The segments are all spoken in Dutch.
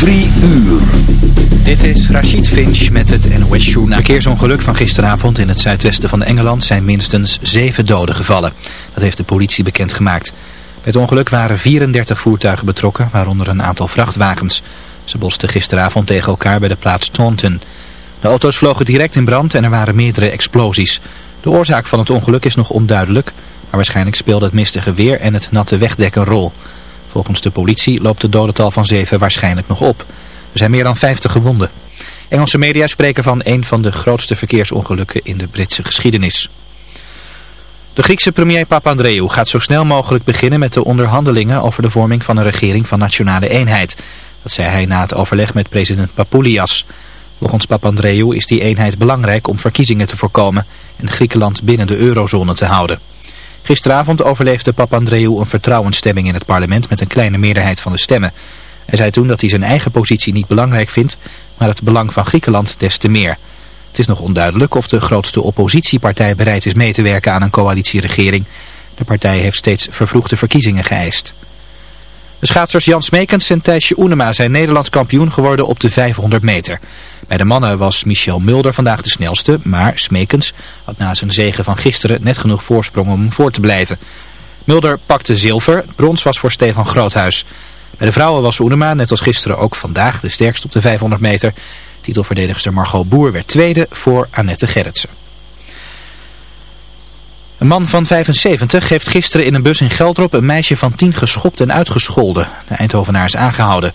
Drie uur. Dit is Rachid Finch met het NOS Journal. Na verkeersongeluk van gisteravond in het zuidwesten van Engeland zijn minstens zeven doden gevallen. Dat heeft de politie bekendgemaakt. Bij het ongeluk waren 34 voertuigen betrokken, waaronder een aantal vrachtwagens. Ze bosten gisteravond tegen elkaar bij de plaats Taunton. De auto's vlogen direct in brand en er waren meerdere explosies. De oorzaak van het ongeluk is nog onduidelijk, maar waarschijnlijk speelde het mistige weer en het natte wegdek een rol. Volgens de politie loopt het dodental van zeven waarschijnlijk nog op. Er zijn meer dan 50 gewonden. Engelse media spreken van een van de grootste verkeersongelukken in de Britse geschiedenis. De Griekse premier Papandreou gaat zo snel mogelijk beginnen met de onderhandelingen over de vorming van een regering van nationale eenheid. Dat zei hij na het overleg met president Papoulias. Volgens Papandreou is die eenheid belangrijk om verkiezingen te voorkomen en Griekenland binnen de eurozone te houden. Gisteravond overleefde Papandreou een vertrouwensstemming in het parlement met een kleine meerderheid van de stemmen. Hij zei toen dat hij zijn eigen positie niet belangrijk vindt, maar het belang van Griekenland des te meer. Het is nog onduidelijk of de grootste oppositiepartij bereid is mee te werken aan een coalitieregering. De partij heeft steeds vervroegde verkiezingen geëist. De schaatsers Jan Smekens en Thijsje Oenema zijn Nederlands kampioen geworden op de 500 meter. Bij de mannen was Michel Mulder vandaag de snelste, maar Smekens had na zijn zegen van gisteren net genoeg voorsprong om voor te blijven. Mulder pakte zilver, brons was voor Stefan Groothuis. Bij de vrouwen was Oenema, net als gisteren ook vandaag, de sterkste op de 500 meter. Titelverdedigster Margot Boer werd tweede voor Annette Gerritsen. Een man van 75 heeft gisteren in een bus in Geldrop een meisje van 10 geschopt en uitgescholden. De Eindhovenaar is aangehouden.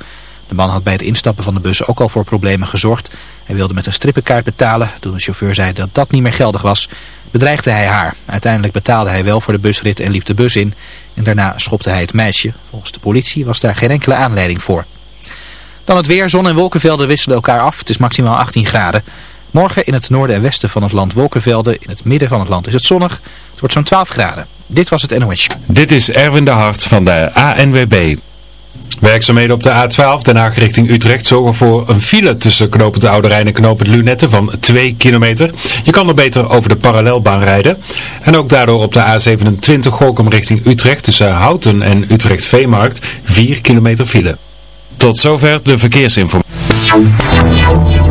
De man had bij het instappen van de bus ook al voor problemen gezorgd. Hij wilde met een strippenkaart betalen. Toen de chauffeur zei dat dat niet meer geldig was, bedreigde hij haar. Uiteindelijk betaalde hij wel voor de busrit en liep de bus in. En daarna schopte hij het meisje. Volgens de politie was daar geen enkele aanleiding voor. Dan het weer. Zon en wolkenvelden wisselen elkaar af. Het is maximaal 18 graden. Morgen in het noorden en westen van het land wolkenvelden. In het midden van het land is het zonnig. Het wordt zo'n 12 graden. Dit was het NOS. Dit is Erwin de Hart van de ANWB. Werkzaamheden op de A12 Den Haag richting Utrecht zorgen voor een file tussen knopend Oude Rijn en knopend Lunette van 2 kilometer. Je kan er beter over de parallelbaan rijden. En ook daardoor op de A27 Gorkum richting Utrecht tussen Houten en Utrecht Veemarkt 4 kilometer file. Tot zover de verkeersinformatie.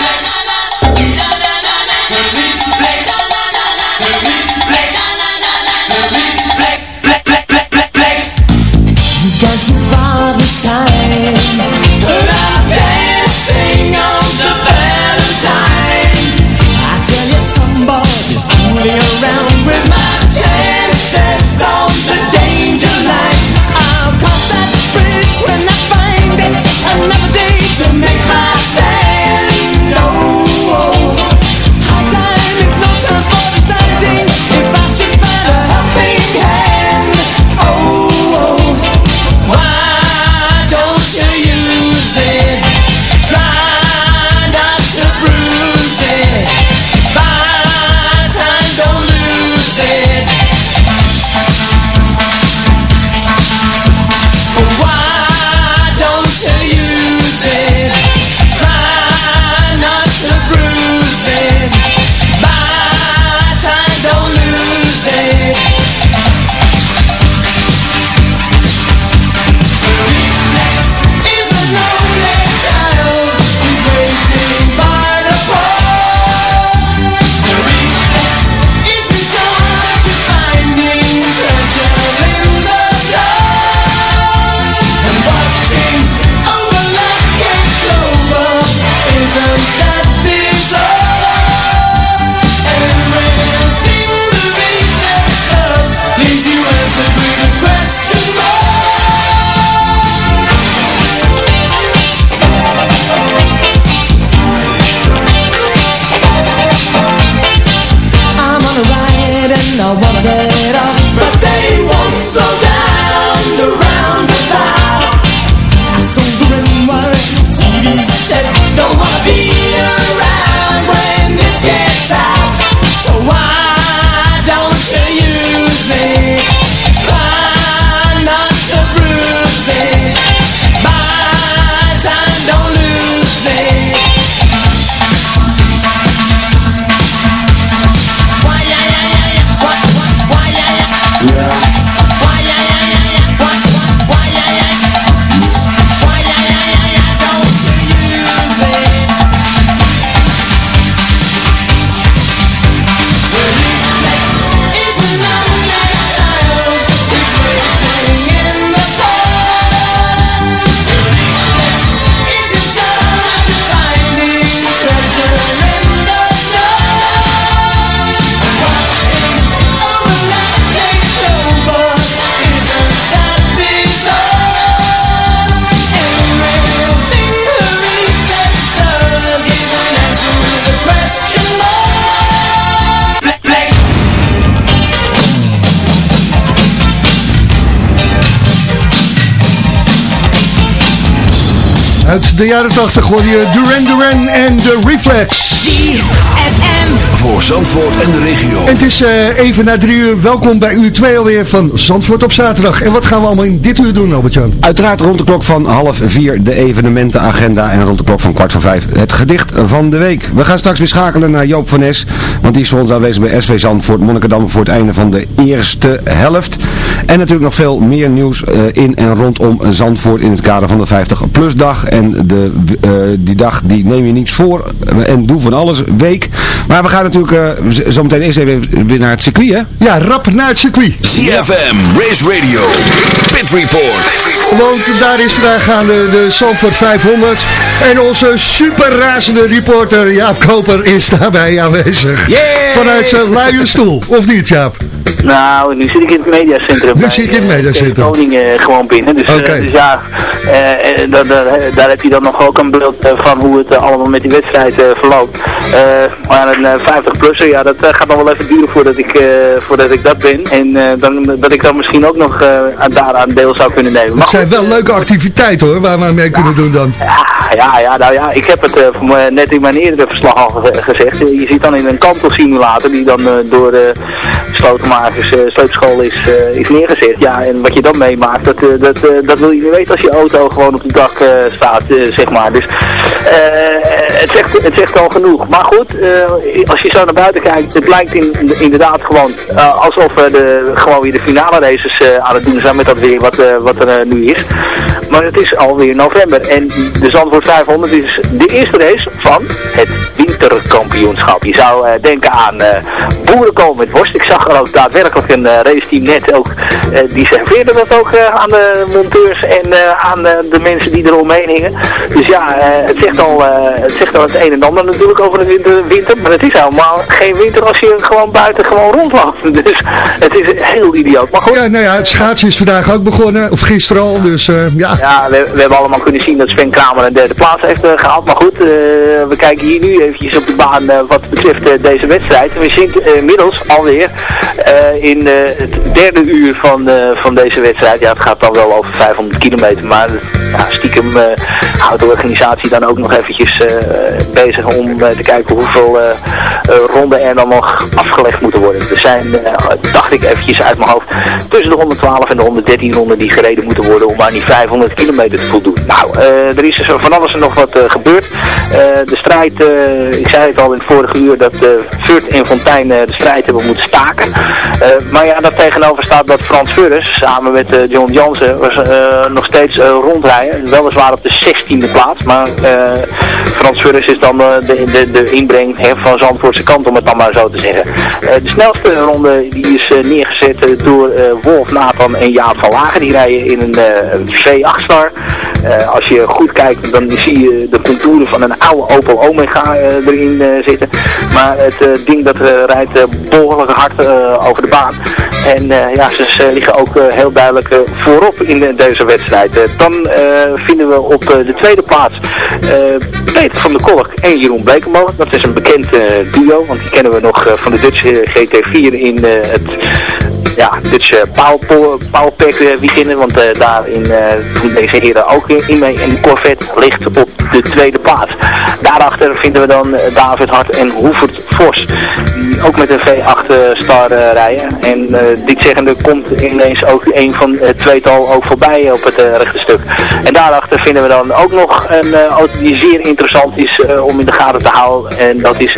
Uit de jaren 80 hoor je Duran Duran en de Reflex. ZFM. Voor Zandvoort en de regio. En het is uh, even na drie uur. Welkom bij uur 2 alweer van Zandvoort op zaterdag. En wat gaan we allemaal in dit uur doen, Albert-Jan? Uiteraard rond de klok van half vier de evenementenagenda. En rond de klok van kwart voor vijf het gedicht van de week. We gaan straks weer schakelen naar Joop van Nes. Want die is voor ons aanwezig bij SV Zandvoort Monnikendam voor het einde van de eerste helft. En natuurlijk nog veel meer nieuws uh, in en rondom Zandvoort in het kader van de 50 plus dag. En de, uh, die dag die neem je niets voor en doe van alles week. Maar we gaan natuurlijk uh, zometeen eerst even weer naar het circuit hè? Ja, rap naar het circuit. CFM, Race Radio, Pit Report. Want daar is vandaag aan de, de Zandvoort 500. En onze super razende reporter Jaap Koper is daarbij aanwezig. Yeah! Vanuit zijn luie stoel, of niet Jaap? Nou, nu zit ik in het mediacentrum. Nu zit je in het mediacentrum. Koning uh, gewoon binnen. Dus, okay. uh, dus ja, uh, daar, heb je dan nog ook een beeld van hoe het allemaal met die wedstrijd verloopt. maar een 50-plusser, ja, dat gaat nog wel even duren voordat ik, voordat ik dat ben. En dan, dat ik dan misschien ook nog daaraan deel zou kunnen nemen. Maar het zijn wel leuke activiteiten hoor, waar we mee ja, kunnen doen dan. Ja, ja, ja, nou ja, ik heb het net in mijn eerdere verslag al gezegd. Je zit dan in een kantelsimulator die dan door uh, sleupschool is, uh, is neergezet. Ja, en wat je dan meemaakt, dat, uh, dat, dat wil je niet weten als je auto gewoon op het dak staat, zeg maar. Dus het, zegt, het zegt al genoeg. Maar goed, als je zo naar buiten kijkt, het lijkt in, inderdaad gewoon alsof we de, gewoon weer de finale races aan het doen zijn met dat weer wat, wat er nu is. Maar het is alweer november en de Zandvoort 500 is de eerste race van het winterkampioenschap. Je zou denken aan boerenkool met worst. Ik zag er ook daadwerkelijk een uh, raceteam net ook, uh, die serveerde dat ook uh, aan de monteurs en aan de mensen die er omheen hingen. Dus ja, het, zegt al, het zegt al het een en ander natuurlijk over de winter, winter, maar het is helemaal geen winter als je gewoon buiten gewoon rondloopt. Dus het is heel idioot. Maar goed. Ja, nou ja, het schaatsen is vandaag ook begonnen, of gisteren al, dus ja. Ja, we, we, hebben allemaal kunnen zien dat Sven Kramer een derde plaats heeft gehaald, maar goed, we kijken hier nu eventjes op de baan wat betreft deze wedstrijd. We zien inmiddels alweer in het derde uur van, van deze wedstrijd. Ja, het gaat dan wel over 500 kilometer, maar ja, stiekem houdt de organisatie dan ook nog eventjes bezig om te kijken hoeveel ronden er dan nog afgelegd moeten worden. Er zijn, dacht ik eventjes uit mijn hoofd, tussen de 112 en de 113 ronden die gereden moeten worden om aan die 500 kilometer te voldoen. Nou, er is dus van alles en nog wat gebeurd. de strijd, ik zei het al in het vorige uur, dat Furt en Fontijn de strijd hebben moeten staken. Maar ja, daar tegenover staat dat Frans Furres samen met John Jansen uh, nog steeds rondrijden. Weliswaar op de 16e plaats, maar Frans Furres is dan de, de, de inbreng hè, van Zandvoortse kant, om het dan maar zo te zeggen. de snelste ronde die is neergezet door Wolf, Nathan en Jaap van Lagen. Die rijden in een V8-star. als je goed kijkt, dan zie je de contouren van een oude Opel Omega erin zitten. Maar het ding dat rijdt behoorlijk hard over de baan. En uh, ja, ze, liggen ook uh, heel duidelijk voorop in deze wedstrijd. dan vinden we op de tweede plaats Peter van der Kolk en Jeroen Blekemolen. Dat is een bekend duo, want die kennen we nog van de Dutch GT4 in het ja, Dutch Powerpack weekenden, want daarin doen deze heren ook in mee. En Corvette ligt op de tweede plaats. Daarachter vinden we dan David Hart en Hoevert Vos, die ook met een V8 Star rijden. En dit zeggende komt ineens ook een van het tweetal ook voorbij op het rechte stuk. En daarachter vinden we dan ook nog een auto die zeer interessant is om in de gaten te houden. En dat is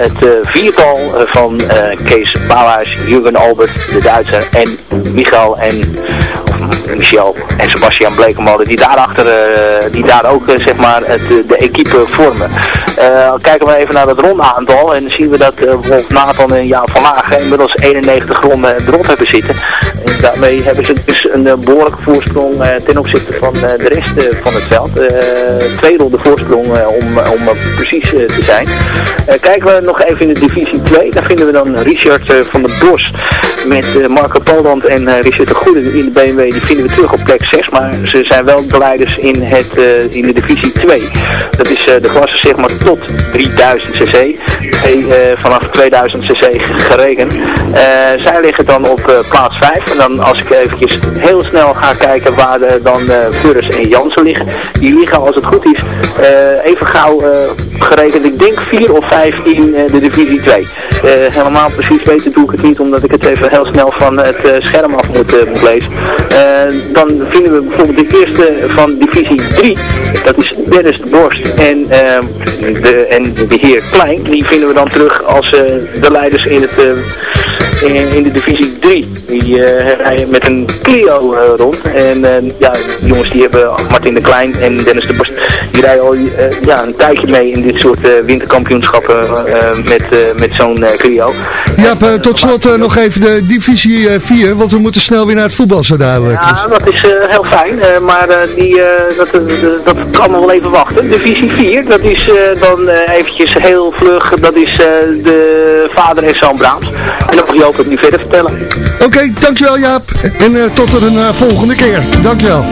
het viertal van Kees Bouwhuis, Jurgen Albert, de Duitser en Michael en Michel en Sebastian Blekemolen die daarachter, uh, die daar ook zeg maar het, de equipe vormen. kijken we even naar het rondaantal en zien we dat Wolf Nathan en Jaap van Lagen inmiddels 91 ronden erop hebben zitten. En daarmee hebben ze dus een behoorlijke voorsprong ten opzichte van de rest van het veld. twee ronden voorsprong om, om precies te zijn. kijken we nog even in de divisie 2, daar vinden we dan Richard van der Bos met Marco Poland en Richard de Goede in de BMW. Die we terug op plek 6, maar ze zijn wel de leiders in, het, in de divisie 2. Dat is de klasse zeg maar tot 3000 cc. vanaf 2000 cc gerekend. zij liggen dan op plaats 5. En dan als ik eventjes heel snel ga kijken waar de, dan Furres en Jansen liggen. Die liggen als het goed is even gauw gerekend. Ik denk 4 of 5 in de divisie 2. helemaal precies weten doe ik het niet omdat ik het even heel snel van het scherm af moet, moet lezen. dan vinden we bijvoorbeeld de eerste van divisie 3. Dat is Dennis de Borst en, de, en de heer Klein. Die vinden we dan terug als de leiders in het in, in, de divisie 3. Die uh, rijden met een Clio uh, rond. En uh, ja, jongens die hebben Martin de Klein en Dennis de Borst, die rijden al ja, een tijdje mee in dit soort winterkampioenschappen met, met zo'n Clio. Ja, tot slot nog even de divisie 4, want we moeten snel weer naar het voetbal zo dadelijk. Ja, dat is heel fijn, maar die, dat, dat kan nog wel even wachten. Divisie 4, dat is dan eventjes heel vlug, dat is de vader en zoon Braams. En dan mag ook het nu verder vertellen. Oké, dankjewel Jaap. En uh, tot er een uh, volgende keer. Dankjewel.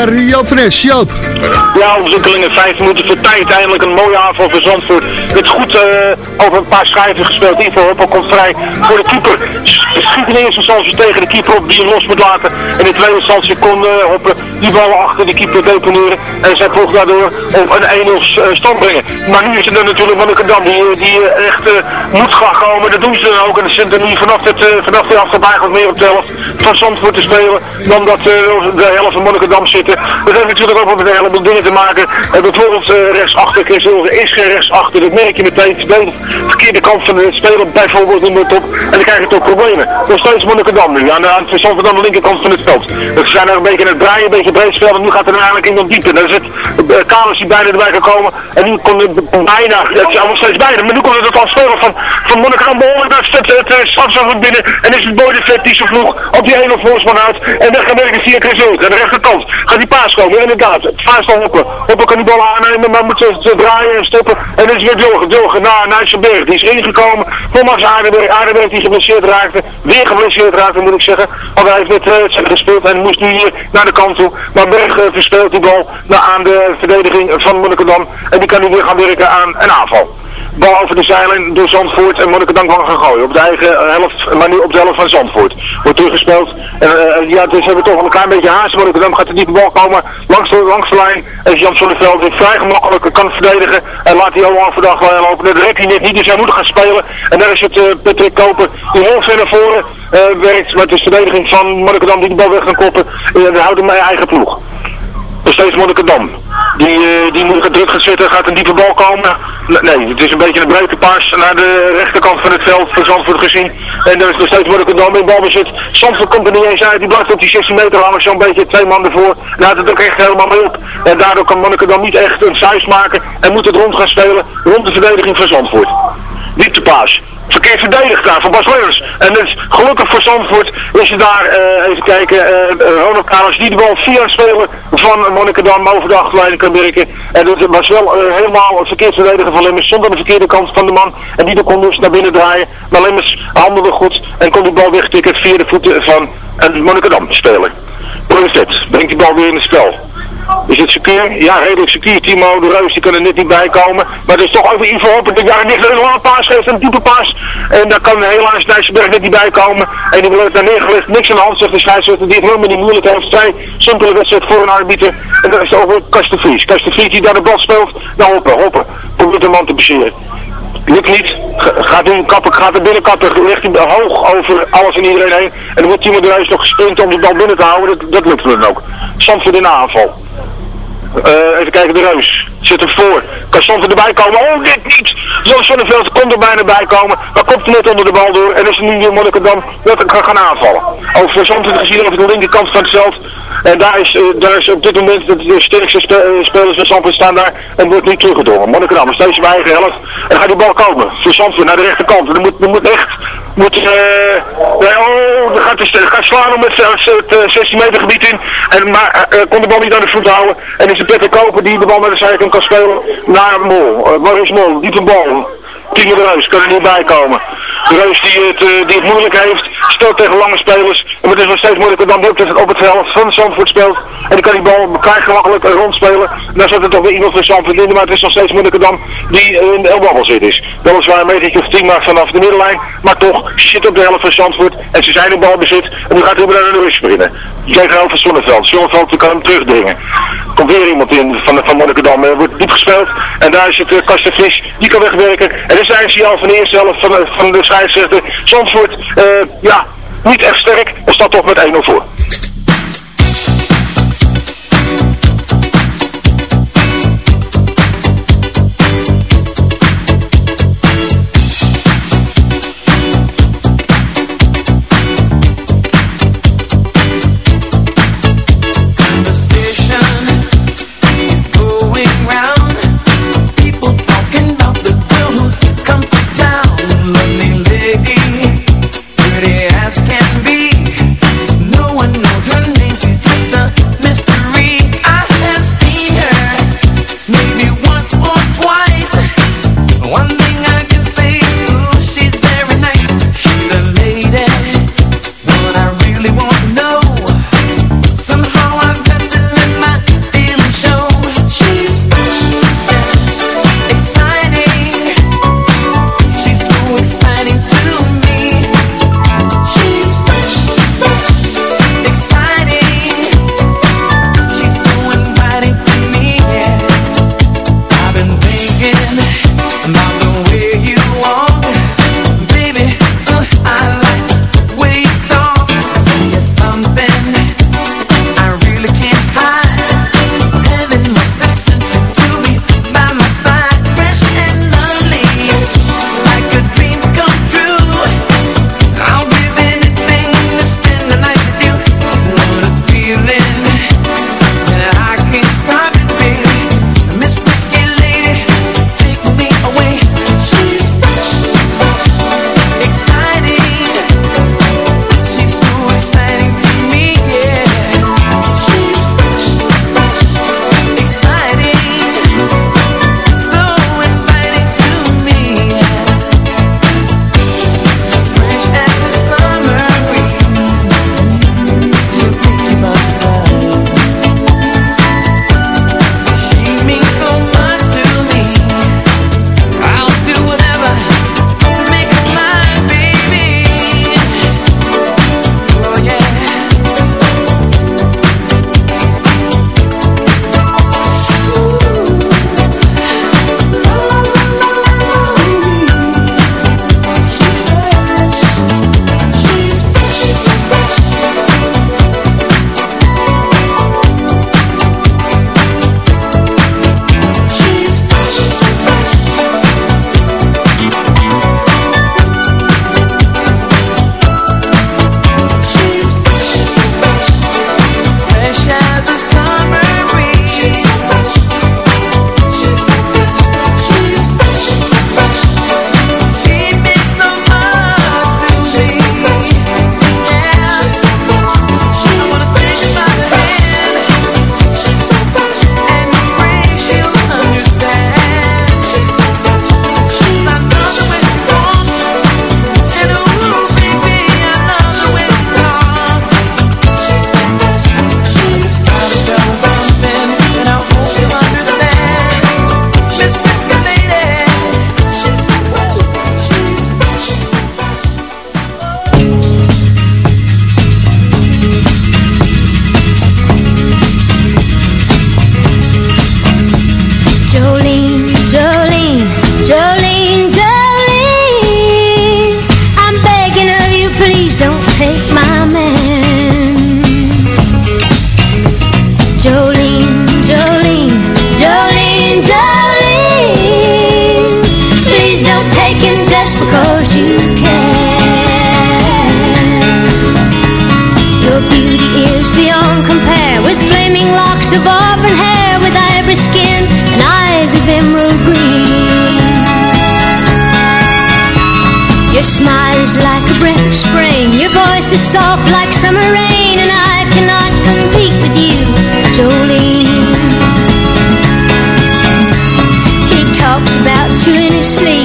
Over naar Joop van Es. Joop. Ja, ontwikkelingen 5 minuten voor tijd. Eindelijk een mooie aanval voor Zandvoort. Het goed uh, over een paar schijven gespeeld. Ivo Hoppel komt vrij voor de keeper. Schiet in eerste instantie tegen de keeper op die hem los moet laten. En in tweede instantie kon uh, Hoppen die bal achter de keeper deponeren. En zij ploeg daardoor op een 1-0 stand brengen. Maar nu is het er natuurlijk Monnikendam die, die echt moet gaan komen. Dat doen ze dan ook. En ze zitten nu vanaf, het, vanaf de wat meer op de helft van Zandvoort te spelen. Dan dat de helft van Monnikendam zitten. Dat heeft natuurlijk ook met een heleboel dingen te maken. Uh, bijvoorbeeld uh, rechtsachter, Chris Wilson is geen rechtsachter. Dat merk je meteen. De verkeerde kant van de speler bijvoorbeeld in de top. En dan krijg je toch problemen. Nog steeds Monnikendam nu. Aan de, aan, de, aan de linkerkant van het veld. Ze zijn er een beetje aan het draaien, een beetje breed spelen. En nu gaat er eigenlijk iemand dieper. Dan het uh, Kalers die bijna erbij gekomen. En nu kon het bijna, het is allemaal steeds bijna. Maar nu kon het als speler van, van Monnikendam behoorlijk het, het, het, het strafzak binnen. En is het Boy de Vet die ze vloeg op die hele voorspan uit. En dan gaan werken via Chris Wilson. Aan de rechterkant gaat die paas komen. Inderdaad, het dan Hoppen. Hoppen kan die bal aannemen, maar moet ze draaien en stoppen. En dan is weer. Dilgen naar Nijsselberg. Die is ingekomen voor Max Aardenberg. Aardenberg die geblesseerd raakte. Weer geblesseerd raakte moet ik zeggen. Want hij heeft net uh, gespeeld en moest nu hier naar de kant toe. Maar Berg uh, verspeelt die bal naar aan de verdediging van Monnikendam. En die kan nu weer gaan werken aan een aanval. Bal over de zeilen door Zandvoort en Monnikendam kan gaan gooien. Op de eigen helft, maar nu op de helft van Zandvoort. Wordt teruggespeeld. En uh, ja, dus hebben we toch wel een klein beetje haast. Monnikendam gaat de bal komen langs de, langs de lijn. En Jan vrij gemakkelijk kan verdedigen. En laat hij al overdag wel lopen. Dat redt hij net niet, dus hij moet gaan spelen. En daar is het uh, Patrick Koper die heel ver naar voren uh, werkt. Het is de verdediging van Monnikendam die de bal weg kan koppen. En uh, houden mijn eigen ploeg. Nog steeds Monnikendam. Die, uh, die moet druk gaan zitten, gaat een diepe bal komen. Nee, het is een beetje een breuke paas naar de rechterkant van het veld van Zandvoort gezien. En er is nog steeds Monnikendam in balbezit. Zandvoort komt er niet eens uit, die blijft op die 16 meter hangen, zo'n beetje twee man ervoor. En het ook echt helemaal mee op. En daardoor kan Monnikendam niet echt een size maken en moet het rond gaan spelen rond de verdediging van Zandvoort. Dieptepaas verkeerd verdedigd daar van Bas Leus. En dus gelukkig voor Zandvoort is er daar, uh, even kijken, uh, Ronald Kalas die de bal via spelen van Monnikendam over de achterlijn kan werken. En dat was wel helemaal het verkeerd verdedigen van Lemmers zonder de verkeerde kant van de man. En die kon dus naar binnen draaien. Maar Lemmers handelde goed en kon die bal wegtikken via de voeten van een Monnikendam speler. Proefet brengt die bal weer in het spel. Is het secuur? Ja, redelijk secuur. Timo de Reus die kan er net niet bij komen. Maar het is toch ook verhoop dat daar niet een lange paas geeft, een diepe. En daar kan helaas Nijsselberg net niet bij komen. En die wordt daar neergelegd. Niks aan de hand zegt de scheidsrechter die het helemaal niet moeilijk heeft. Vrij simpele wedstrijd voor een arbiter. En dat is over Kastenvries. Kastenvries die daar de bal speelt. Nou hoppen, hoppen. Probeert de man te passeren. Lukt niet. Gaat nu kappen, gaat er binnen kappen, ligt hij hoog over alles en iedereen heen. En dan wordt de Reus nog gesprint om die bal binnen te houden. Dat, dat lukt hem ook. Zandvoort in de aanval. Uh, even kijken, de Reus. Zit er voor. Kan Zandvoort erbij komen? Oh, dit niet! Zoals van der Veld komt er bijna bij komen. Maar komt net onder de bal door. En is nu de Monnikendam dat kan gaan aanvallen. Over Zandvoort gezien over de linkerkant van het. En daar is, uh, daar is op dit moment de sterkste spe uh, spelers van Zandvoort staan daar en wordt niet teruggedrongen. Monnikendam is steeds bij eigen helft. En gaat die bal komen. Voor Zandvoort naar de rechterkant. Dan moet, moet echt moet, oh, dan gaat, het gaat slaan om het, het 16 meter gebied in. En, maar kon de bal niet aan de voet houden. En is het Petter Koper die de bal naar de zijkant spelen naar Mol. Uh, waar is Mol? Diepe bal. De Reus kan er niet bij komen. De Reus die het, uh, die het moeilijk heeft, speelt tegen lange spelers. En het is nog steeds moeilijker dan ook dat het op het veld van Zandvoort speelt. En die kan die bal elkaar gemakkelijk rondspelen. En dan zit er toch weer iemand van Zandvoort in, maar het is nog steeds moeilijker dan die in de elbabbel zit is. Weliswaar een metertje of 10 maakt vanaf de middenlijn, maar toch zit op de helft van Zandvoort. En ze zijn in balbezit en nu gaat hij naar de Reus beginnen. Tegenover van Zonneveld. Zonneveld kan hem terugdringen. Komt weer iemand in van, van Monnikendam. Er wordt diep gespeeld. En daar zit uh, Kastenvis. Die kan wegwerken. En dit zijn ze al van de eerste helft van, van de scheidsrechter. Zandvoort, uh, ja, niet echt sterk. Er staat toch met 1-0 voor. Is soft like summer rain, and I cannot compete with you, Jolene. He talks about you in his sleep,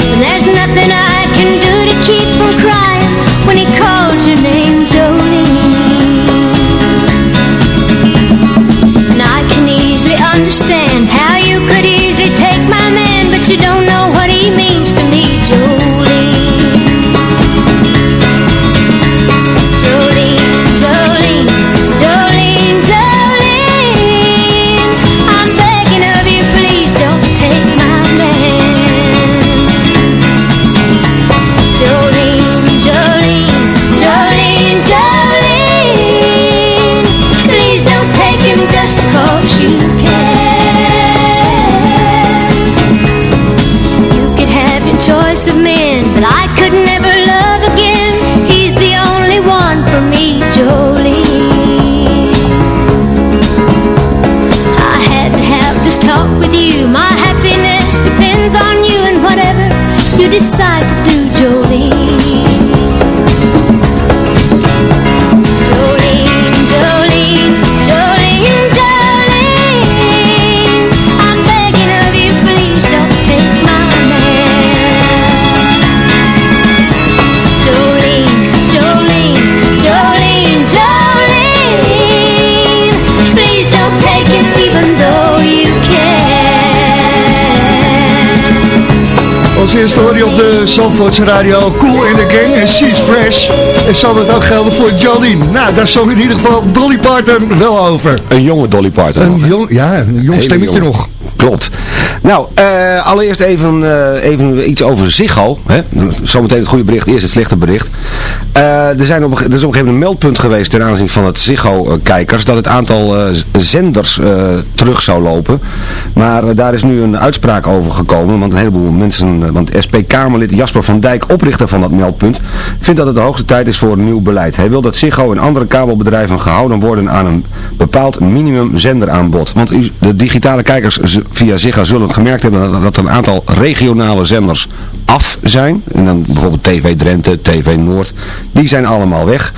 you decide to do, Jolene. Als eerste hoor je op de Zandvoortse radio Cool in the Gang en She's Fresh. En zal dat ook gelden voor Jolene. Nou, daar zong in ieder geval Dolly Parton wel over. Een jonge Dolly Parton. Een nog, jong, ja, een jong stemmetje jonge. nog. Klopt. Nou, eh, allereerst even, eh, even iets over Ziggo. Hè? Zometeen het goede bericht, eerst het slechte bericht. Eh, er, zijn op, er is op een gegeven moment een meldpunt geweest ten aanzien van het Ziggo-kijkers... dat het aantal eh, zenders eh, terug zou lopen. Maar daar is nu een uitspraak over gekomen. Want een heleboel mensen, want SP-Kamerlid Jasper van Dijk, oprichter van dat meldpunt... vindt dat het de hoogste tijd is voor een nieuw beleid. Hij wil dat Ziggo en andere kabelbedrijven gehouden worden aan een bepaald minimum zenderaanbod. Want de digitale kijkers via Ziggo zullen gemerkt hebben dat er een aantal regionale zenders af zijn. En dan bijvoorbeeld TV Drenthe, TV Noord. Die zijn allemaal weg.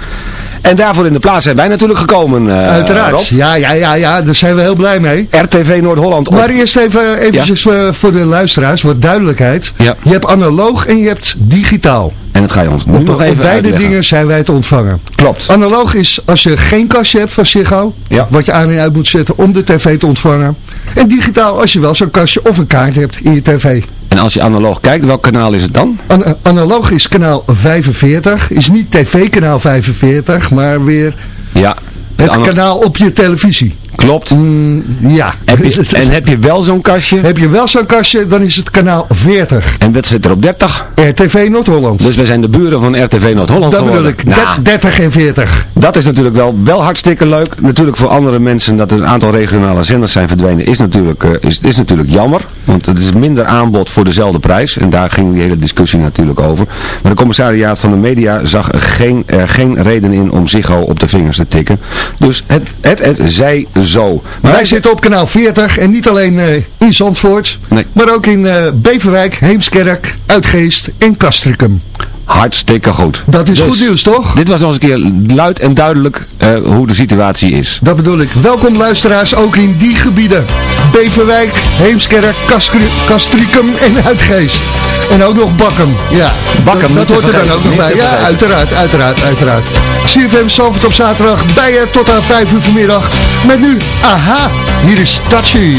En daarvoor in de plaats zijn wij natuurlijk gekomen, eh, Uiteraard. Rob. Ja, ja, ja, ja, daar zijn we heel blij mee. RTV Noord-Holland. Maar eerst even eventjes eh, voor de luisteraars, wat duidelijkheid. Ja. Je hebt analoog en je hebt digitaal. En dat ga je ons nog op even beide uitleggen. dingen zijn wij te ontvangen. Klopt. Analoog is als je geen kastje hebt van Ziggo, Ja. wat je aan en uit moet zetten om de tv te ontvangen. En digitaal als je wel zo'n kastje of een kaart hebt in je tv. En als je analoog kijkt, welk kanaal is het dan? An- eh, analoog is kanaal 45, is niet tv-kanaal 45, maar weer Ja. het Ana- kanaal op je televisie. Klopt. Mm, ja. Heb je, en heb je wel zo'n kastje? Heb je wel zo'n kastje, dan is het kanaal 40. En wat zit er op 30? RTV Noord-Holland. Dus wij zijn de buren van RTV Noord-Holland Dat bedoel ik. Nou, Der- 30 en 40. dat is natuurlijk wel, wel hartstikke leuk. Natuurlijk voor andere mensen dat er een aantal regionale zenders zijn verdwenen is natuurlijk, eh, is, is natuurlijk jammer. Want het is minder aanbod voor dezelfde prijs. En daar ging die hele discussie natuurlijk over. Maar de commissariaat van de media zag er geen, er geen reden in om Ziggo op de vingers te tikken. Dus het, het, het zij zo. Maar Wij zitten op kanaal 40 en niet alleen eh, in Zandvoort, Nee. maar ook in eh, Beverwijk, Heemskerk, Uitgeest en Castricum. Hartstikke goed. Dat is Dus, goed nieuws, toch? Dit was nog eens een keer luid en duidelijk eh, hoe de situatie is. Dat bedoel ik. Welkom luisteraars ook in die gebieden. Beverwijk, Heemskerk, Castricum en Uitgeest. En ook nog Bakkum. Ja, Bakkum, dat, dat hoort er dan ook nog bij. Ja, uiteraard, uiteraard, uiteraard. CFM Zalvert op zaterdag bij je tot aan 5 uur vanmiddag. Met nu, aha, hier is Tachi.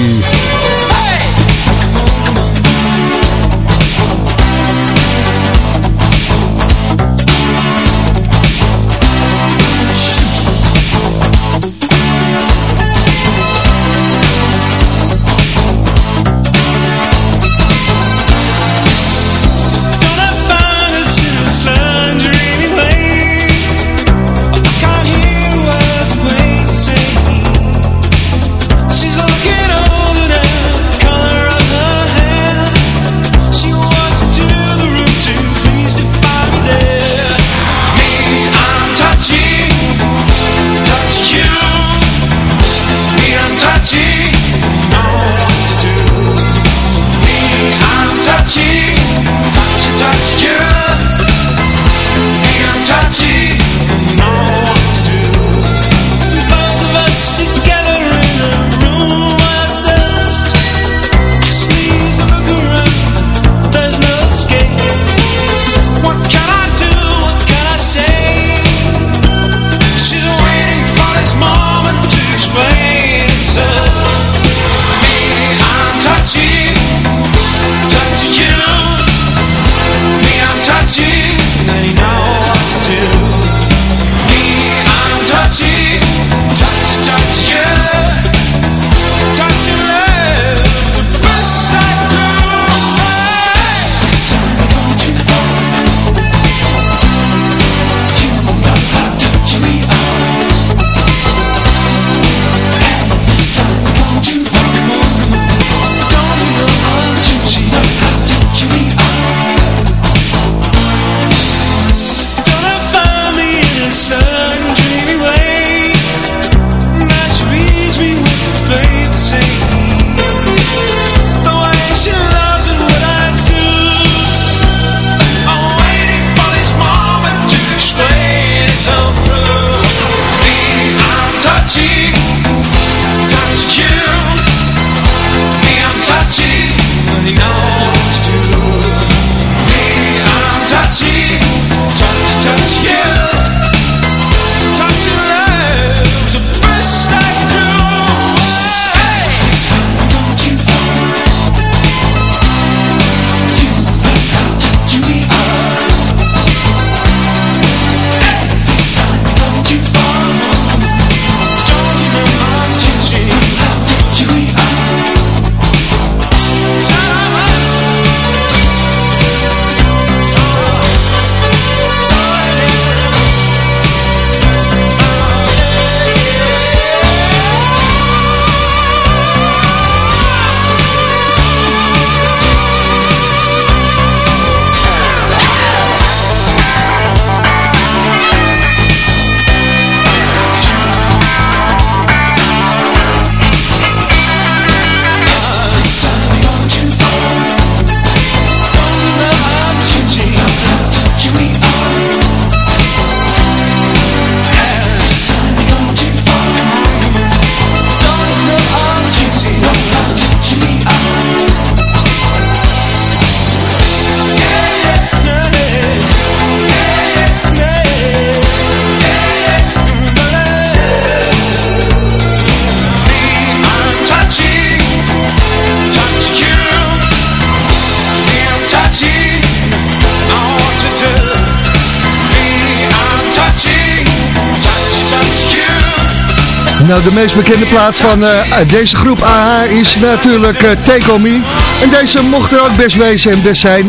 Nou, de meest bekende plaat van uh, deze groep AH is natuurlijk uh, Take On Me. En deze mocht er ook best wezen en best zijn.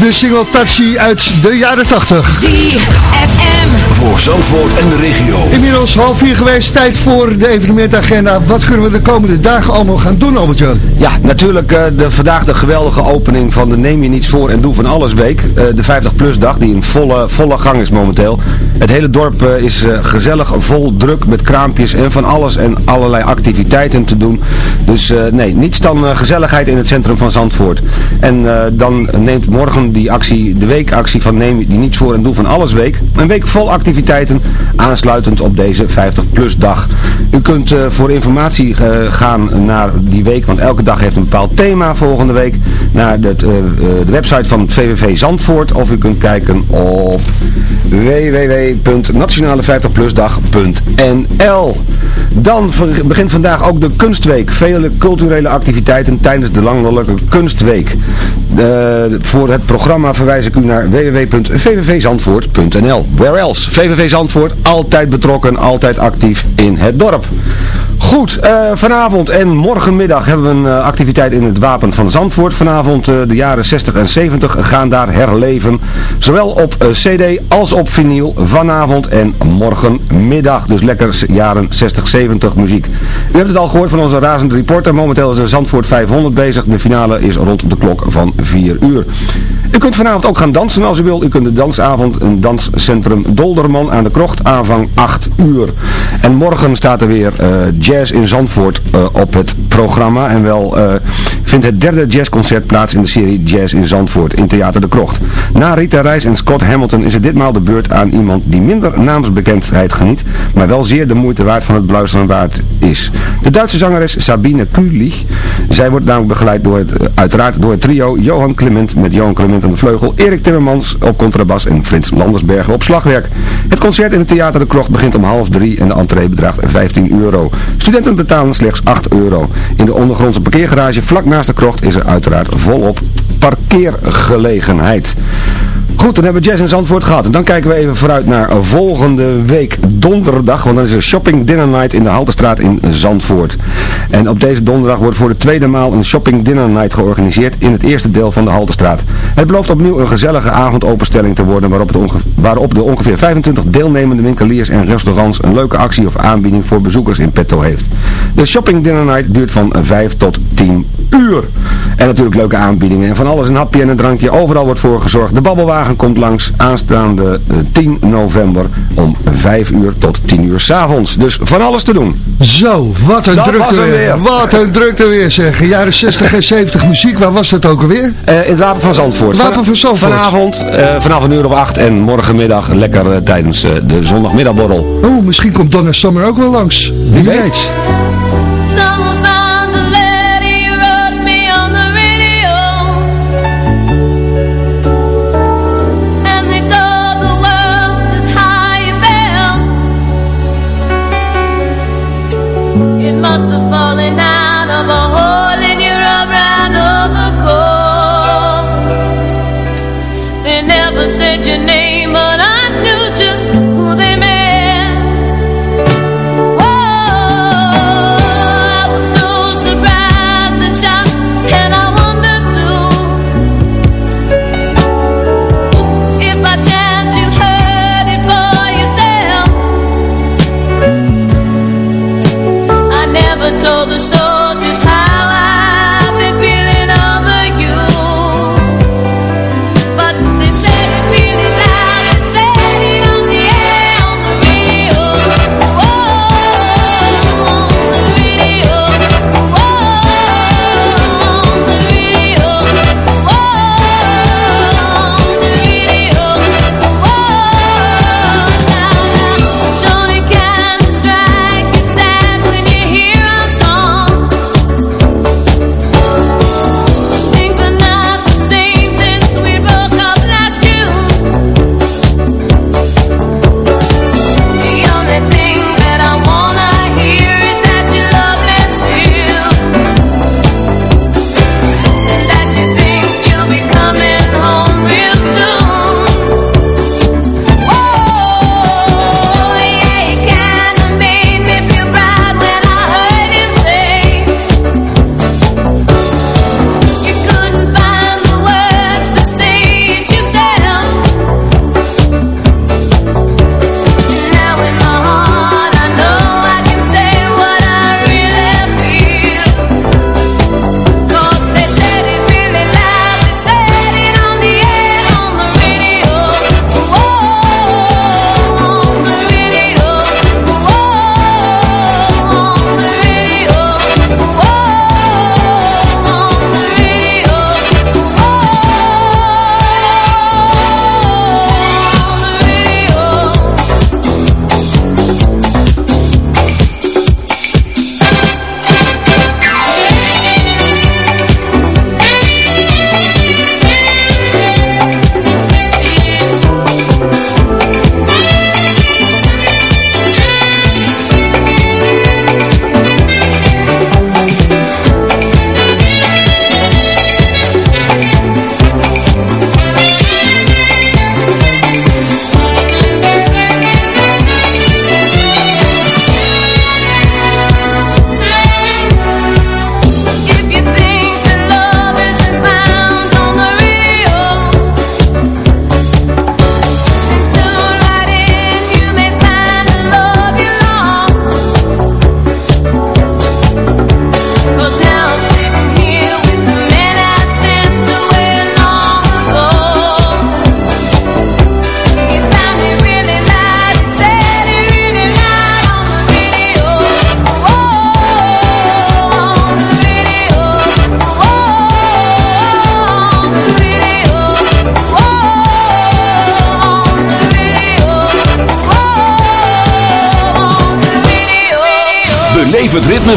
De single Taxi uit de jaren 80. ZFM. Voor Zandvoort en de regio. Inmiddels half vier geweest. Tijd voor de evenementagenda. Wat kunnen we de komende dagen allemaal gaan doen, Albert-Jan? Ja, natuurlijk uh, de, vandaag de geweldige opening van de Neem je niets voor en doe van alles week. de 50-plus dag die in volle, volle gang is momenteel. Het hele dorp is gezellig, vol, druk met kraampjes en van alles en allerlei activiteiten te doen. Dus uh, nee, niets dan gezelligheid in het centrum van Zandvoort. En dan neemt morgen die actie, de weekactie van Neem die niets voor en doe van alles week. Een week vol activiteiten aansluitend op deze 50 plus dag. U kunt voor informatie gaan naar die week, want elke dag heeft een bepaald thema volgende week. Naar de, de website van VVV Zandvoort of u kunt kijken op www.nationale50plusdag.nl Dan begint vandaag ook de Kunstweek. Vele culturele activiteiten tijdens de landelijke Kunstweek. voor het programma verwijs ik u naar www.vvvzandvoort.nl Where else? VVV Zandvoort, altijd betrokken, altijd actief in het dorp. Goed, uh, vanavond en morgenmiddag hebben we een uh, activiteit in het Wapen van Zandvoort. Vanavond uh, de jaren 60 en 70 gaan daar herleven. Zowel op cd als op vinyl vanavond en morgenmiddag. Dus lekker jaren 60, 70 muziek. U hebt het al gehoord van onze razende reporter. Momenteel is de Zandvoort 500 bezig. De finale is rond de klok van 4 uur. U kunt vanavond ook gaan dansen als u wilt. U kunt de dansavond in danscentrum Dolderman aan de Krocht aanvang 8 uur. En morgen staat er weer jazz in Zandvoort uh, op het programma. En wel uh, vindt het derde jazzconcert plaats in de serie Jazz in Zandvoort in Theater de Krocht. Na Rita Reis en Scott Hamilton is het ditmaal de beurt aan iemand die minder naamsbekendheid geniet, maar wel zeer de moeite waard van het beluisteren waard is. De Duitse zangeres Sabine Kulich. Zij wordt namelijk begeleid door het, uiteraard door het trio Johan Clement met Johan Clement de vleugel, Erik Timmermans op contrabas en Frits Landersbergen op slagwerk. Het concert in het Theater de Krocht begint om half drie en de entree bedraagt 15 euro. Studenten betalen slechts 8 euro. In de ondergrondse parkeergarage vlak naast de krocht is er uiteraard volop parkeergelegenheid. Goed, dan hebben we Jazz in Zandvoort gehad. En dan kijken we even vooruit naar volgende week donderdag. Want dan is er Shopping Dinner Night in de Haltestraat in Zandvoort. En op deze donderdag wordt voor de tweede maal een Shopping Dinner Night georganiseerd in het eerste deel van de Haltestraat. Het belooft opnieuw een gezellige avondopenstelling te worden waarop, waarop de ongeveer 25 deelnemende winkeliers en restaurants een leuke actie of aanbieding voor bezoekers in petto heeft. De Shopping Dinner Night duurt van 5 tot 10 uur. En natuurlijk leuke aanbiedingen en van alles een hapje en een drankje. Overal wordt voor gezorgd. De babbelwagen komt langs aanstaande 10 eh, november om 5 uur tot 10 uur s'avonds. Dus van alles te doen. Zo, wat een drukte weer. weer. Wat een drukte weer zeg. Jaren 60 en 70 muziek, waar was dat ook alweer? Uh, in het Wapen van Zandvoort. Wapen van Zandvoort. Vanavond, uh, vanaf een uur of 8 en morgenmiddag lekker tijdens de zondagmiddagborrel. Oh, misschien komt Donna Summer ook wel langs. Wie, weet. weet.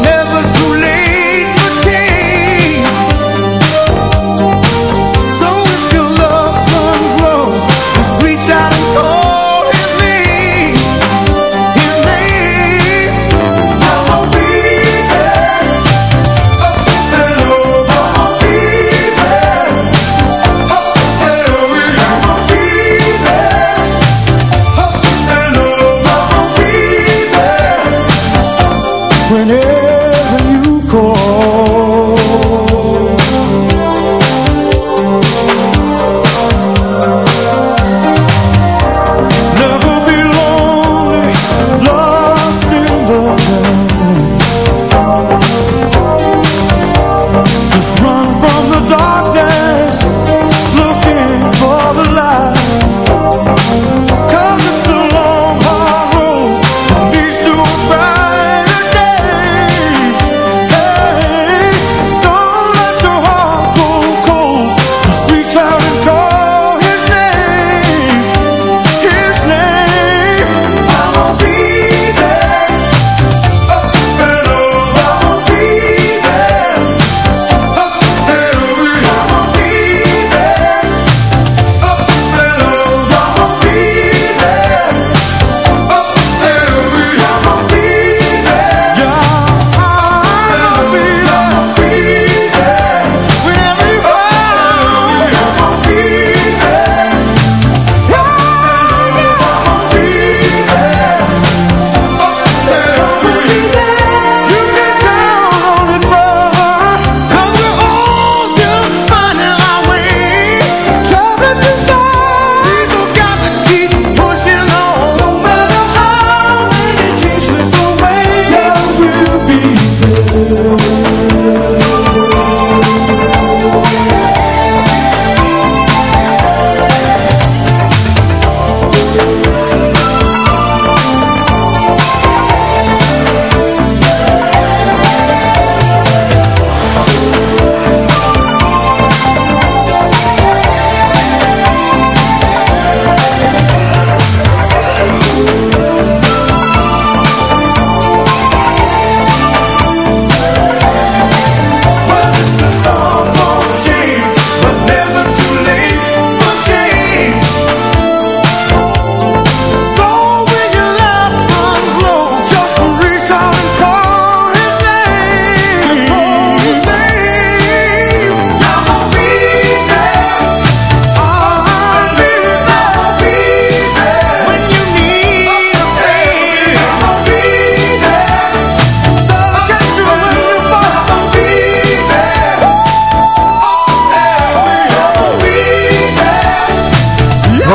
Never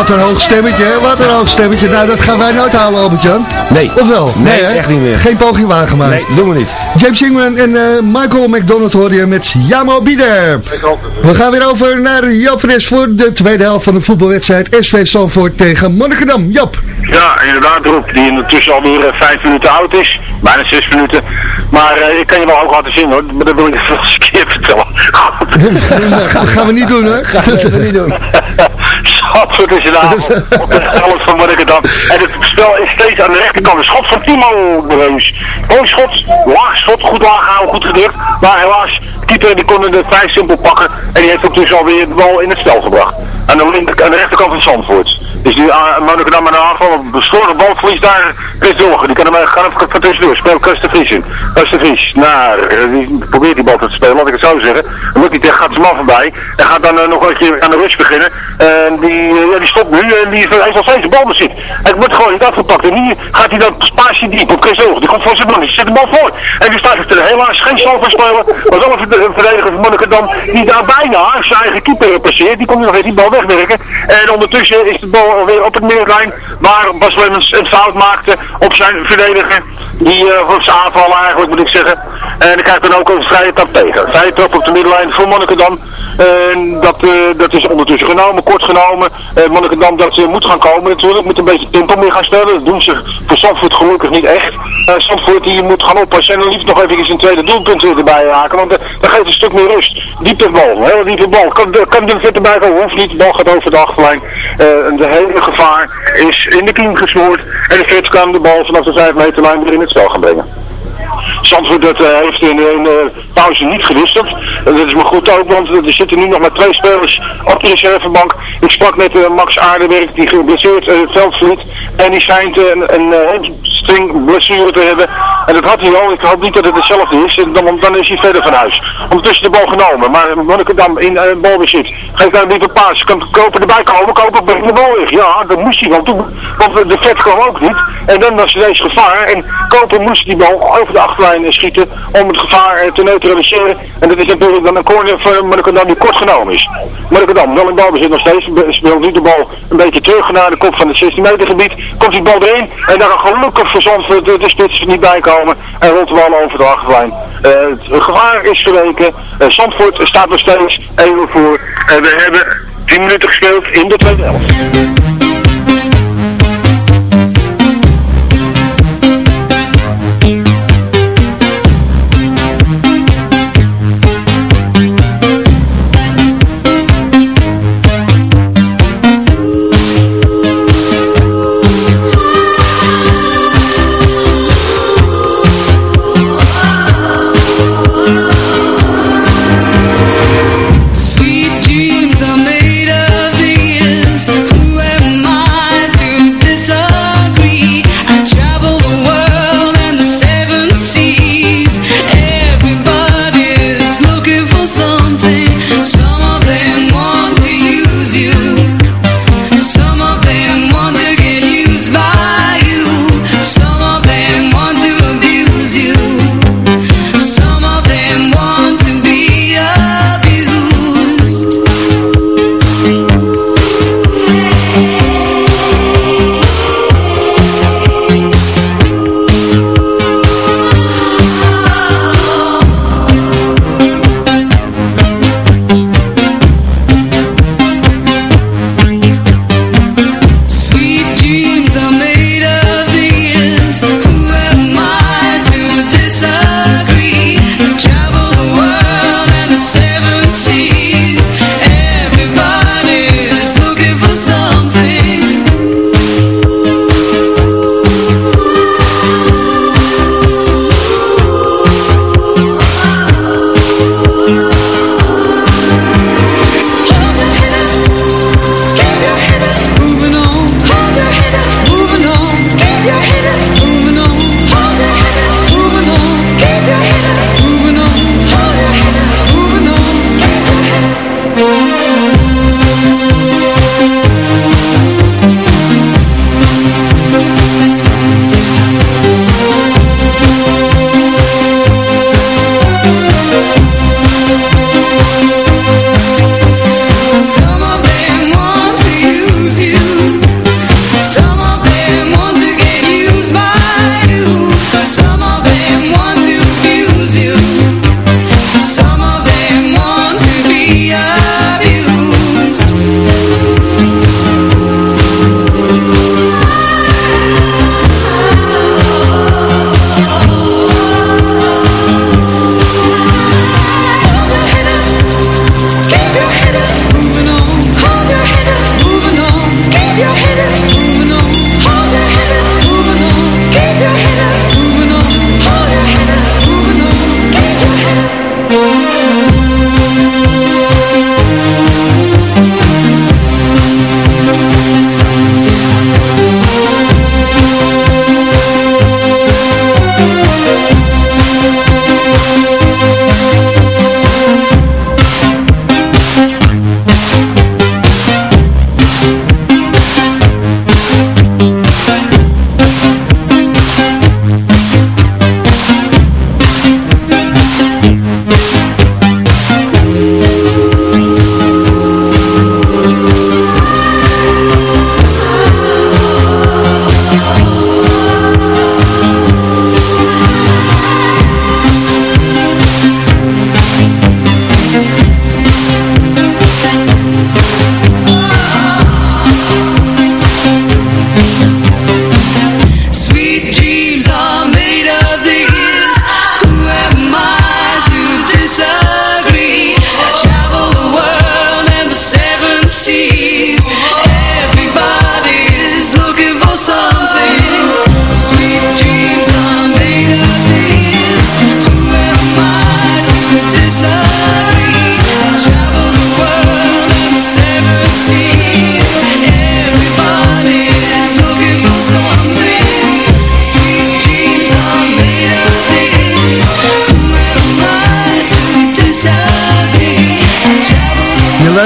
Wat een hoog stemmetje, hè? Wat een hoog stemmetje. Nou, dat gaan wij nooit halen, Albert-Jan. Nee. Of wel? Nee, echt niet meer. Geen poging waargemaakt. Nee, doen we niet. James Ingram en eh, Michael McDonald hoor je met Jamo Bieder. We gaan weer over naar Joop van Es voor de tweede helft van de voetbalwedstrijd SV Zandvoort tegen Monnikendam. Jop. Ja, inderdaad, Roep, die ondertussen alweer eh, vijf minuten oud is. Bijna zes minuten. Maar eh, ik kan je wel ook laten zien hoor, maar dat wil ik even eens een keer vertellen. Dat gaan we niet doen, hè? Gaan we niet doen. Zandvoort is de avond op de helft van Monnikendam. En het spel is steeds aan de rechterkant. Een schot van Timo Breus. Mooi schot, laag schot, goed laag gehouden, goed gedrukt. Maar helaas keeper die kon het vrij simpel pakken. En die heeft ook dus alweer de bal in het spel gebracht. Aan de, linker, aan de rechterkant van Zandvoort. Dus die uh, Monnikendam aan de aanval, bestoorde balverlies daar, Chris Dolgen. Die kan hem gaan even van tussendoor. Speelt Kust de Vries in. Kust de Vries, nou, die probeert die bal te spelen, laat ik het zo zeggen. Dan lukt hij gaat zijn man voorbij. En gaat dan nog een keer aan de rush beginnen. En die, die stopt nu en die heeft nog steeds de bal bezit. Het wordt gewoon niet afgepakt. En nu gaat hij dan spaasje diep op Chris. Die komt voor zijn man, die zet de bal voor. En die staat er helaas geen slag van spelen. Wel een verdediger van Monnikendam die daar bijna zijn eigen keeper passeert. Die komt nog even die bal En ondertussen is de bal alweer op het middenlijn waar Bas Lemmens een fout maakte op zijn verdediger. Die uh, voor zijn aanval eigenlijk moet ik zeggen. En dan krijgt dan ook een vrije trap tegen. Vrije trap op de middenlijn voor Monnikendam. En dat, uh, dat is ondertussen genomen, kort genomen. Uh, Monnikendam dat ze moet gaan komen natuurlijk. Moet een beetje tempo meer gaan stellen. Dat doen ze voor Zandvoort gelukkig niet echt. Zandvoort die moet gaan oppassen en dan liefst nog even een tweede doelpunt erbij raken. Want dan geeft een stuk meer rust. Diepe bal, hele diepe bal. Kan, kan er vet erbij komen, hoeft niet. De bal gaat over de achterlijn. De hele gevaar is in de kiem gesmoord. En de vet kan de bal vanaf de 5 meter lijn weer in het spel gaan brengen. Zandvoort dat, uh, heeft in de pauze niet gewisseld. dat is maar goed ook, want er zitten nu nog maar twee spelers op de reservebank. Ik sprak met uh, Max Aardenwerk, die geblesseerd het veld. En die schijnt een, een string blessure te hebben. En dat had hij al. Ik hoop niet dat het hetzelfde is. Dan, dan is hij verder van huis. Ondertussen de bal genomen. Maar Monnikendam in uh, balbezit. Geeft daar een diepe paas. Kan Koper erbij komen. Koper brengt de bal weg. Ja, dat moest hij wel doen. Want de vet kwam ook niet. En dan was er deze gevaar. En Koper moest die bal de achterlijn schieten. Om het gevaar te neutraliseren. En dat is natuurlijk dan een corner voor Monnikendam die kort genomen is. Monnikendam wel in balbezit nog steeds. Speelt nu de bal een beetje terug naar de kop van het 16 meter gebied. Komt die bal erin. En daar gelukkig voor Zandvoort de, de spits niet bij komen. En rolt de bal over de achterlijn. Uh, het gevaar is geweken. Uh, Zandvoort staat nog steeds 1 voor. En we hebben 10 minuten gespeeld in de tweede helft.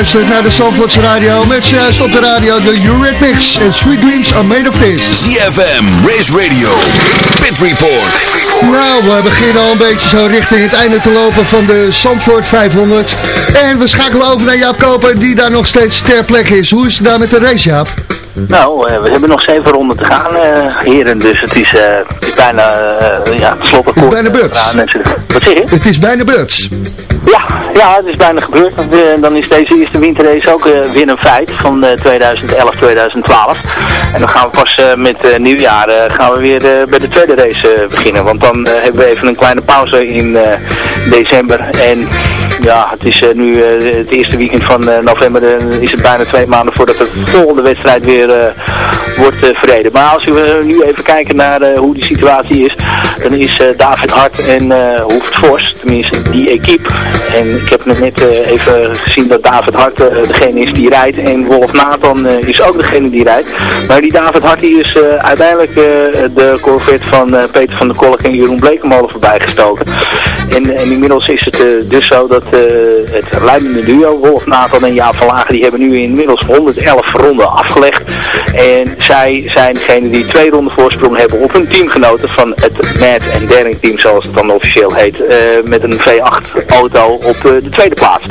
Luistert naar de Zandvoortse Radio. Met juist op de radio de Eurythmics en Sweet Dreams are made of this. CFM, Race Radio, Pit Report. Nou, we beginnen al een beetje zo richting het einde te lopen van de Zandvoort 500. En we schakelen over naar Jaap Koper, die daar nog steeds ter plekke is. Hoe is het daar met de race, Jaap? Nou, eh, we hebben nog zeven ronden te gaan, eh, heren. Dus het is, eh, het is bijna, uh, ja. Het is bijna beurt. Wat zeg je? Het is bijna beurt. Ja, het is bijna gebeurd. Want, dan is deze eerste winterrace ook weer een feit van 2011-2012. En dan gaan we pas met nieuwjaar gaan we weer bij de tweede race beginnen. Want dan hebben we even een kleine pauze in december. En ja, het is nu het eerste weekend van november. is het bijna twee maanden voordat de volgende wedstrijd weer wordt verreden. Maar als we nu even kijken naar hoe die situatie is, dan is David Hart en Hoeft Vos, tenminste die equipe. En ik heb net even gezien dat David Hart degene is die rijdt en Wolf Nathan is ook degene die rijdt. Maar die David Hart is uiteindelijk de Corvette van Peter van der Kolk en Jeroen Blekemolen voorbij gestoken. En, en, inmiddels is het dus zo dat het leidende duo, Wolf Nathan en Jaap van Lagen, die hebben nu inmiddels 111 ronden afgelegd. En zij zijn degene die twee ronden voorsprong hebben op hun teamgenoten van het Mad en Daring team, zoals het dan officieel heet. Uh, met een V8 auto op uh, de tweede plaats.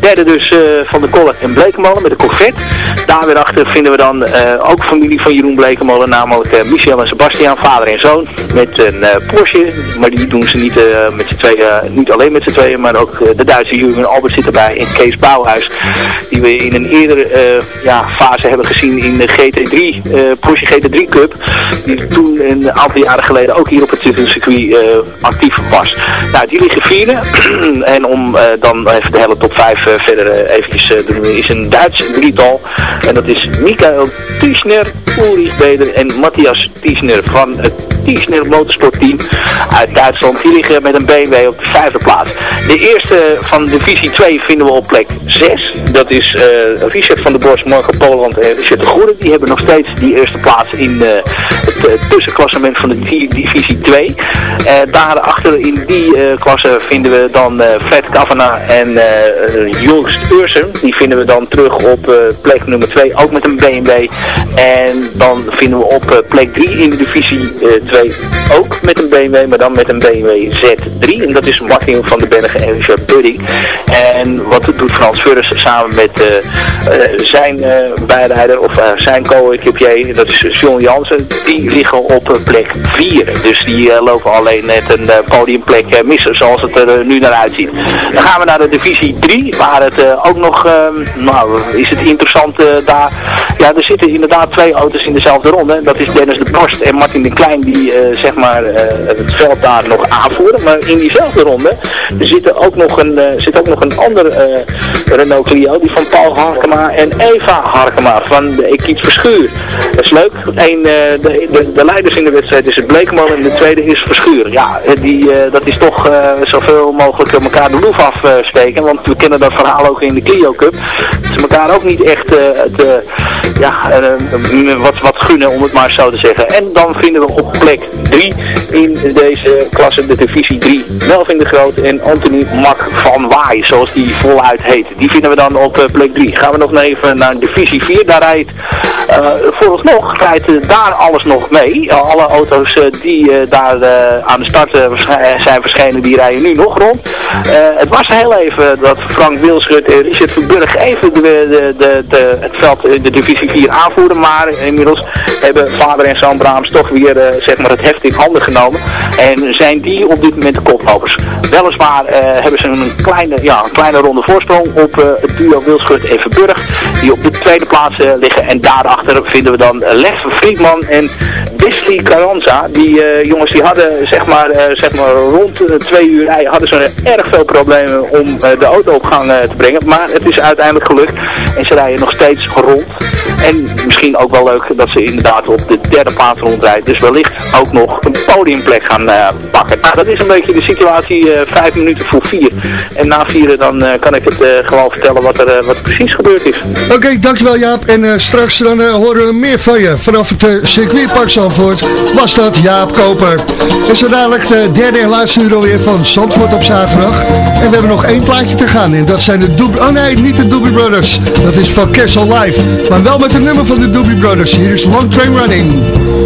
Derde dus uh, van de Kolk en Blekemolen met de Corvette. Daar weer achter vinden we dan ook familie van Jeroen Blekemolen, namelijk Michel en Sebastian, vader en zoon. Met een Porsche, maar die doen ze niet met z'n tweeën, niet alleen met z'n tweeën, maar ook de Duitse Jurgen Albert zit erbij en Kees Bouwhuis. Die we in een eerdere ja, fase hebben gezien in de GT3, uh, Porsche GT3 Cup. Die toen een aantal jaren geleden ook hier op het circuit actief was. Nou, die liggen vierde. en om dan even de hele top 5 verder eventjes te doen, is een Duits drietal. En dat is Michael Tischner, Ulrich Beder en Matthias Tischner van het Tischner Motorsportteam uit Duitsland. Die liggen met een BMW op de vijfde plaats. De eerste van divisie 2 vinden we op plek 6. Dat is uh, Richard van der Bos, Marco Poland en Richard de Goede. Die hebben nog steeds die eerste plaats in uh, het tussenklassement van de divisie 2. daarachter in die klasse vinden we dan Fred Kavana en Joost Ursen. Die vinden we dan terug op plek nummer 2, ook met een BMW. En dan vinden we op plek 3 in de divisie 2 ook met een BMW, maar dan met een BMW Z3. Dat is Martin van den Bergen en Richard Budding. En wat doet Frans Furres samen met zijn bijrijder of zijn co-equipier, dat is John Jansen, die liggen op plek 4. Dus die lopen alleen net een podiumplek missen, zoals het er nu naar uitziet. Dan gaan we naar de divisie 3, waar het ook nog, nou is het interessant daar, ja er zitten inderdaad twee auto's in dezelfde ronde. Dat is Dennis de Borst en Martin de Klein die zeg maar het veld daar nog aanvoeren. Maar in diezelfde ronde er zit ook nog een, zit ook nog een andere Renault Clio, die van Paul Harkema en Eva Harkema van de Equipe Verschuur. Dat is leuk. Een, de, de, de, leiders in de wedstrijd is het Bleekman en de tweede is Verschuur. Ja, die, dat is toch zoveel mogelijk elkaar de loef afsteken. want we kennen dat verhaal ook in de Clio Cup. Dat ze elkaar ook niet echt het, ja, wat, wat gunnen, om het maar zo te zeggen. En dan vinden we op plek 3 in deze klasse, de divisie 3, Melvin de Groot en Anthony Mak van Waai, zoals die voluit heet. Die vinden we dan op plek 3. Gaan we nog even naar divisie 4. Daar rijdt uh, vooralsnog rijdt daar alles nog mee. alle auto's die daar aan de start zijn verschenen, die rijden nu nog rond. het was heel even dat Frank Wilschut en Richard Verburg even de, de, de, het veld in de divisie 4 aanvoeren. Maar inmiddels hebben vader en zoon Braams toch weer zeg maar het heft in handen genomen. En zijn die op dit moment de koplopers. Weliswaar hebben ze een kleine, ja, een kleine ronde voorsprong op het duo Wilschut en Verburg. Die op de tweede plaats liggen. En daarachter vinden we dan Lef Friedman en Wesley Carranza. Die jongens die hadden zeg maar, zeg maar rond twee uur rijden hadden ze erg veel problemen om de auto op gang te brengen. Maar het is uiteindelijk gelukt. En ze rijden nog steeds rond. En misschien ook wel leuk dat ze inderdaad op de derde plaats rondrijden. Dus wellicht ook nog een podiumplek gaan pakken. Nou, dat is een beetje de situatie vijf minuten voor vier. En na vieren dan kan ik het gewoon vertellen wat er, wat precies gebeurd is. Oké, dankjewel Jaap. En straks dan horen we meer van je. Vanaf het circuitpark Zandvoort was dat Jaap Koper. En zo dadelijk de derde en laatste uur alweer van Zandvoort op zaterdag. En we hebben nog één plaatje te gaan. En dat zijn de Doobie... Oh nee, niet de Doobie Brothers. Dat is van Castle Live. Maar wel met nummer van de Doobie Brothers. Hier is Long Train Running.